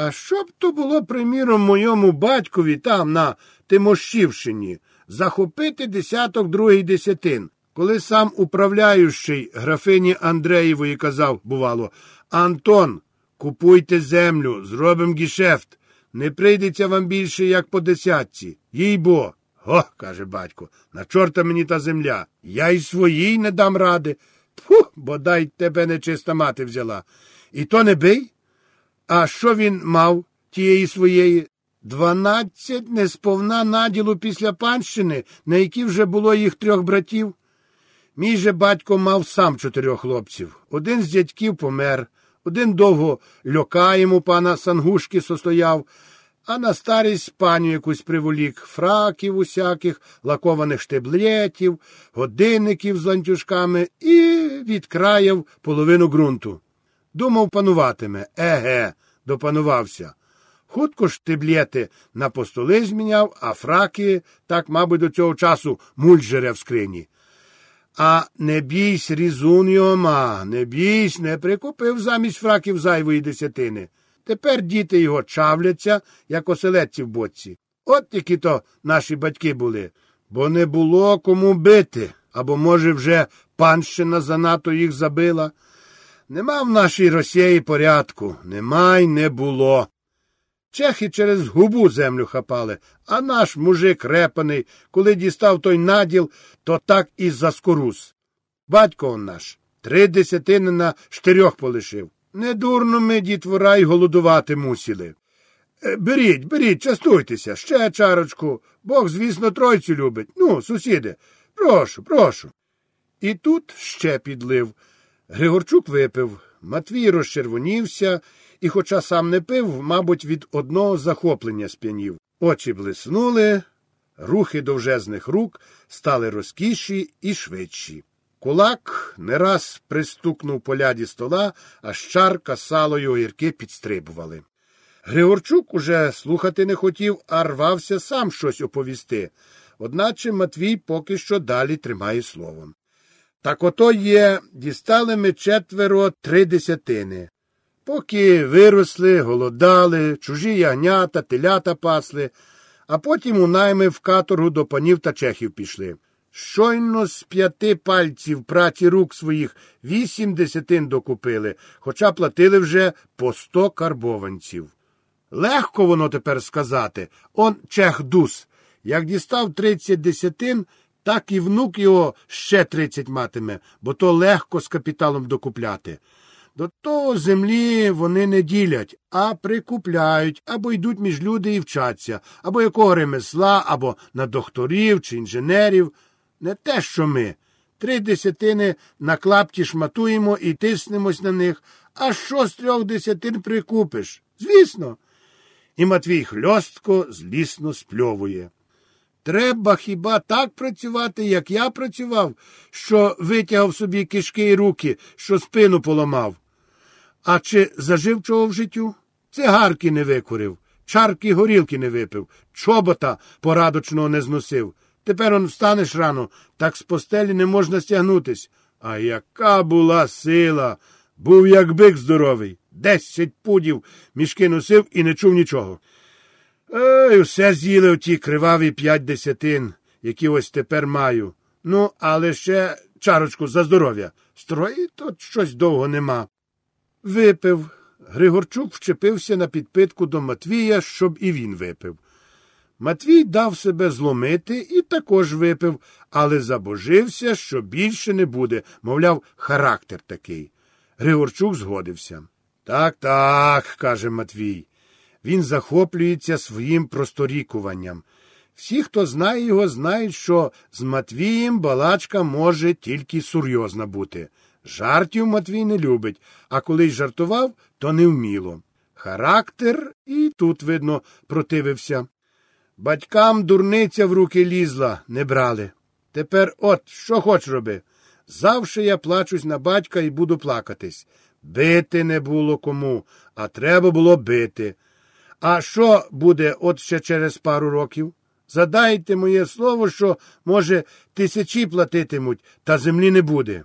А що б то було, приміром, моєму батькові там, на Тимощівщині, захопити десяток другий десятин, коли сам управляючий графині Андреєвої казав, бувало, Антон, купуйте землю, зробим гішефт. Не прийдеться вам більше, як по десятці. Їй бо. О, каже батько, на чорта мені та земля. Я й своїй не дам ради. Фу, бодай тебе нечиста мати взяла. І то не бий. А що він мав тієї своєї? Дванадцять несповна наділу після панщини, на які вже було їх трьох братів. Мій же батько мав сам чотирьох хлопців. Один з дядьків помер, один довго льокаєм у пана Сангушки состояв, а на старість паню якусь приволік фраків усяких, лакованих штеблетів, годинників з ланцюжками і відкраяв половину ґрунту. Думав, пануватиме. Еге, допанувався. Хутко ж тиблєти на постоли зміняв, а фраки, так, мабуть, до цього часу муль жере в скрині. А не бійсь, різун йома, не бійсь, не прикупив замість фраків зайвої десятини. Тепер діти його чавляться, як оселедці в боці. От які то наші батьки були, бо не було кому бити, або, може, вже панщина занадто їх забила. Нема в нашій Росії порядку, нема й не було. Чехи через губу землю хапали, а наш мужик репаний, коли дістав той наділ, то так і заскорус. Батько он наш три десятини на штирьох полишив. Недурно ми, дітвора, й голодувати мусили. Е, Беріть, беріть, частуйтеся, ще чарочку. Бог, звісно, тройцю любить. Ну, сусіди, прошу, прошу. І тут ще підлив. Григорчук випив, Матвій розчервонівся і, хоча сам не пив, мабуть, від одного захоплення сп'янів. Очі блиснули, рухи довжезних рук стали розкіші і швидші. Кулак не раз пристукнув по ляді стола, а щарка, сало й огірки підстрибували. Григорчук уже слухати не хотів, а рвався сам щось оповісти, одначе Матвій поки що далі тримає словом. Так ото є, дістали ми четверо три десятини. Поки виросли, голодали, чужі ягнята, телята пасли, а потім у найми в каторгу до панів та чехів пішли. Щойно з п'яти пальців праці рук своїх вісім десятин докупили, хоча платили вже по сто карбованців. Легко воно тепер сказати. Он чех дус. Як дістав тридцять десятин, так і внук його ще тридцять матиме, бо то легко з капіталом докупляти. До того землі вони не ділять, а прикупляють, або йдуть між люди і вчаться, або якого ремесла, або на докторів чи інженерів. Не те, що ми. Три десятини на клапті шматуємо і тиснемось на них, а що з трьох десятин прикупиш? Звісно. І Матвій хльостко злісно спльовує. Треба хіба так працювати, як я працював, що витягав собі кишки і руки, що спину поламав. А чи зажив чого в життю? Цигарки не викурив, чарки горілки не випив, чобота порадочного не зносив. Тепер он встанеш рано, так з постелі не можна стягнутись. А яка була сила? Був як бик здоровий. Десять пудів мішки носив і не чув нічого. Ей, все з'їли оті криваві п'ять десятин, які ось тепер маю. Ну, але ще чарочку за здоров'я. Строї тут щось довго нема. Випив. Григорчук вчепився на підпитку до Матвія, щоб і він випив. Матвій дав себе зломити і також випив, але забожився, що більше не буде, мовляв, характер такий. Григорчук згодився. Так, так, каже Матвій. Він захоплюється своїм просторікуванням. Всі, хто знає його, знають, що з Матвієм балачка може тільки серйозна бути. Жартів Матвій не любить, а коли жартував, то невміло. Характер і тут, видно, противився. Батькам дурниця в руки лізла, не брали. Тепер от що хоч роби. Завше я плачусь на батька і буду плакатись. Бити не було кому, а треба було бити. А що буде от ще через пару років? Задайте моє слово, що, може, тисячі платитимуть, та землі не буде.